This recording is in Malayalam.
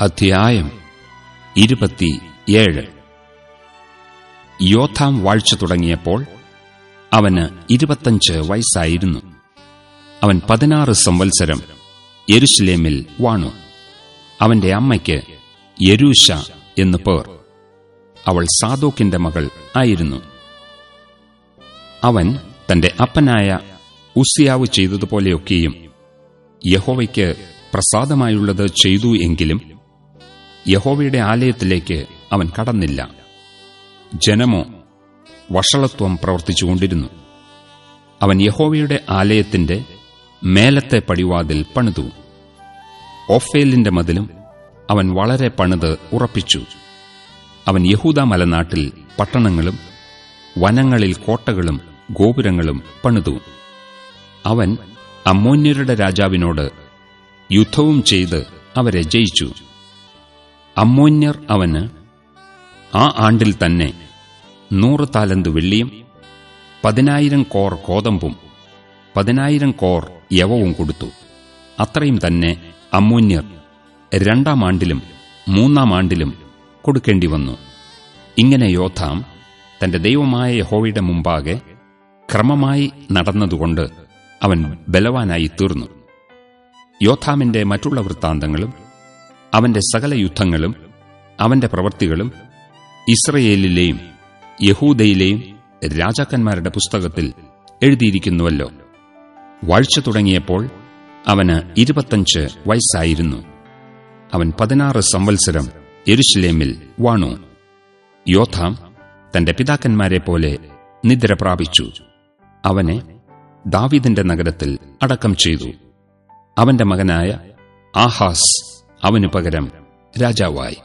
അധ്യായം ഇരുപത്തിയേഴ്. യോഥാം വാഴ്ച തുടങ്ങിയപ്പോൾ അവന് ഇരുപത്തഞ്ച് വയസ്സായിരുന്നു. അവൻ പതിനാറ് സംവത്സരം യരുഷലേമിൽ വാണു. അവന്റെ അമ്മയ്ക്ക് യരൂഷ എന്നു പേർ. അവൾ സാദോക്കിന്റെ മകൾ ആയിരുന്നു. അവൻ തന്റെ അപ്പനായ ഉസിയാവ് ചെയ്തതുപോലെയൊക്കെയും യഹോവയ്ക്ക് പ്രസാദമായുള്ളത് ചെയ്തു എങ്കിലും യഹോവയുടെ ആലയത്തിലേക്ക് അവൻ കടന്നില്ല. ജനമോ വഷളത്വം പ്രവർത്തിച്ചുകൊണ്ടിരുന്നു അവൻ യഹോവയുടെ ആലയത്തിന്റെ മേലത്തെ പടിവാതിൽ പണിതു. ഓഫേലിന്റെ മതിലും അവൻ വളരെ പണിത് ഉറപ്പിച്ചു. അവൻ യഹൂദ മലനാട്ടിൽ പട്ടണങ്ങളും വനങ്ങളിൽ കോട്ടകളും ഗോപുരങ്ങളും പണിതു. അവൻ അമ്മോന്യരുടെ രാജാവിനോട് യുദ്ധവും ചെയ്ത് അവരെ ജയിച്ചു. അമ്മോന്യർ അവന് ആ ആണ്ടിൽ തന്നെ നൂറ് താലന്ത് വെള്ളിയും പതിനായിരം കോർ കോതമ്പും പതിനായിരം കോർ യവവും കൊടുത്തു. അത്രയും തന്നെ അമ്മോന്യർ രണ്ടാം ആണ്ടിലും മൂന്നാം ആണ്ടിലും കൊടുക്കേണ്ടി വന്നു. ഇങ്ങനെ യോധാം തന്റെ ദൈവമായ യഹോവയുടെ മുമ്പാകെ ക്രമമായി നടന്നതുകൊണ്ട് അവൻ ബലവാനായി തീർന്നു. യോഥാമിന്റെ മറ്റുള്ള വൃത്താന്തങ്ങളും അവന്റെ സകല യുദ്ധങ്ങളും അവന്റെ പ്രവൃത്തികളും ഇസ്രയേലിലെയും യഹൂദയിലെയും രാജാക്കന്മാരുടെ പുസ്തകത്തിൽ എഴുതിയിരിക്കുന്നുവല്ലോ. വാഴ്ച തുടങ്ങിയപ്പോൾ അവന് ഇരുപത്തഞ്ച് വയസ്സായിരുന്നു. അവൻ പതിനാറ് സംവത്സരം എരുശിലേമിൽ വാണു. യോഥാം തന്റെ പിതാക്കന്മാരെ പോലെ നിദ്ര പ്രാപിച്ചു. അവനെ ദാവിദിന്റെ നഗരത്തിൽ അടക്കം ചെയ്തു. അവന്റെ മകനായ ആഹാസ് അവനു പകരം രാജാവായി.